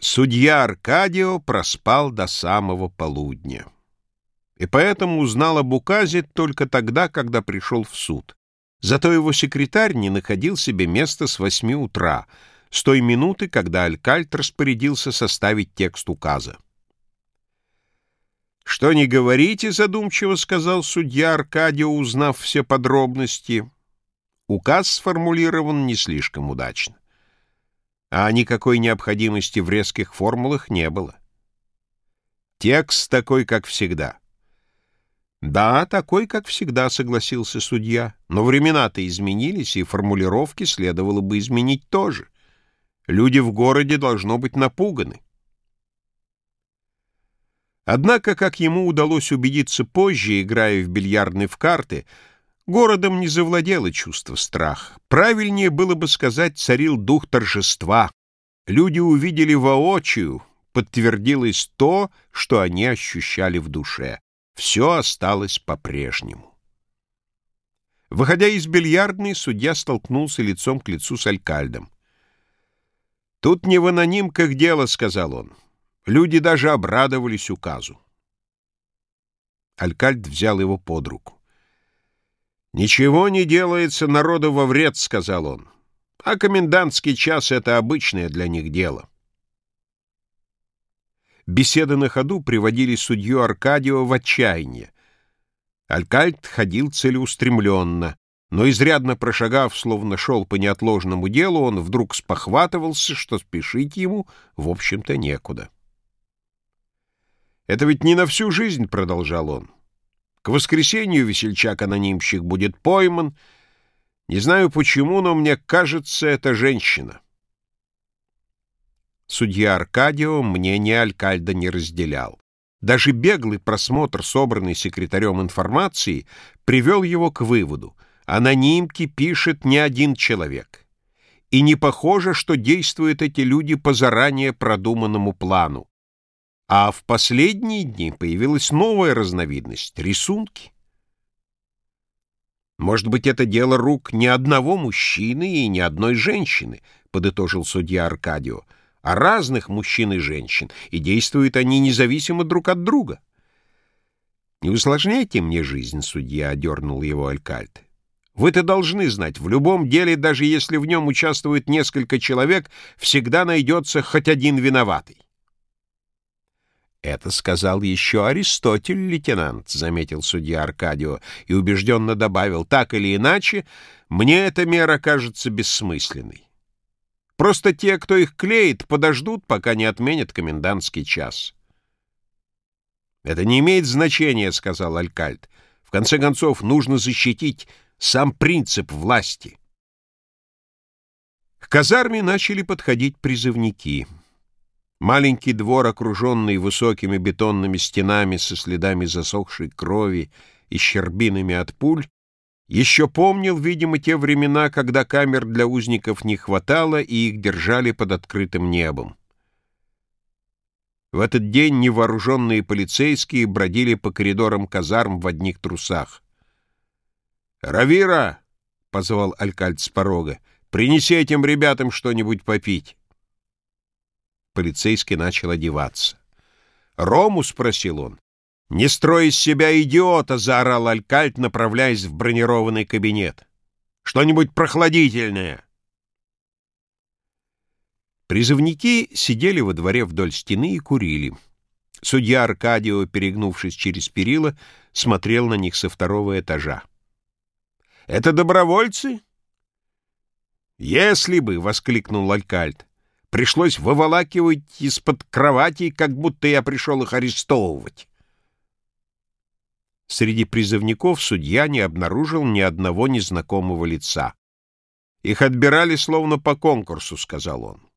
Судья Аркадио проспал до самого полудня. И поэтому узнал об указе только тогда, когда пришел в суд. Зато его секретарь не находил себе места с восьми утра, с той минуты, когда Алькальт распорядился составить текст указа. «Что не говорите», — задумчиво сказал судья Аркадио, узнав все подробности. Указ сформулирован не слишком удачно а никакой необходимости в резких формулах не было. Текст такой, как всегда. «Да, такой, как всегда», — согласился судья. «Но времена-то изменились, и формулировки следовало бы изменить тоже. Люди в городе должно быть напуганы». Однако, как ему удалось убедиться позже, играя в бильярдные в карты, Городом не завладело чувство страха. Правильнее было бы сказать, царил дух торжества. Люди увидели воочию, подтвердилось то, что они ощущали в душе. Все осталось по-прежнему. Выходя из бильярдной, судья столкнулся лицом к лицу с Алькальдом. «Тут не в анонимках дело», — сказал он. Люди даже обрадовались указу. Алькальд взял его под руку. «Ничего не делается народу во вред», — сказал он. «А комендантский час — это обычное для них дело». Беседы на ходу приводили судью Аркадио в отчаяние. Алькальд ходил целеустремленно, но, изрядно прошагав, словно шел по неотложному делу, он вдруг спохватывался, что спешить ему, в общем-то, некуда. «Это ведь не на всю жизнь», — продолжал он. К воскресенью весельчак-анонимщик будет пойман. Не знаю почему, но мне кажется, это женщина. Судья Аркадио мнение Алькальда не разделял. Даже беглый просмотр, собранный секретарем информации, привел его к выводу. Анонимки пишет не один человек. И не похоже, что действуют эти люди по заранее продуманному плану. А в последние дни появилась новая разновидность — рисунки. «Может быть, это дело рук не одного мужчины и не одной женщины», — подытожил судья Аркадио, «а разных мужчин и женщин, и действуют они независимо друг от друга». «Не усложняйте мне жизнь, судья», — одернул его Алькальд. «Вы-то должны знать, в любом деле, даже если в нем участвует несколько человек, всегда найдется хоть один виноватый». «Это сказал еще Аристотель, лейтенант», — заметил судья Аркадио и убежденно добавил, «так или иначе, мне эта мера кажется бессмысленной. Просто те, кто их клеит, подождут, пока не отменят комендантский час». «Это не имеет значения», — сказал Алькальд. «В конце концов, нужно защитить сам принцип власти». К казарме начали подходить призывники — Маленький двор, окруженный высокими бетонными стенами со следами засохшей крови и щербинами от пуль, еще помнил, видимо, те времена, когда камер для узников не хватало и их держали под открытым небом. В этот день невооруженные полицейские бродили по коридорам казарм в одних трусах. «Равира!» — позвал Алькальд с порога. «Принеси этим ребятам что-нибудь попить» полицейский начал одеваться. «Рому?» — спросил он. «Не строй из себя идиота!» — заорал Алькальт, направляясь в бронированный кабинет. «Что-нибудь прохладительное!» Призывники сидели во дворе вдоль стены и курили. Судья Аркадио, перегнувшись через перила, смотрел на них со второго этажа. «Это добровольцы?» «Если бы!» — воскликнул Алькальт. Пришлось выволакивать из-под кровати, как будто я пришел их арестовывать. Среди призывников судья не обнаружил ни одного незнакомого лица. «Их отбирали словно по конкурсу», — сказал он.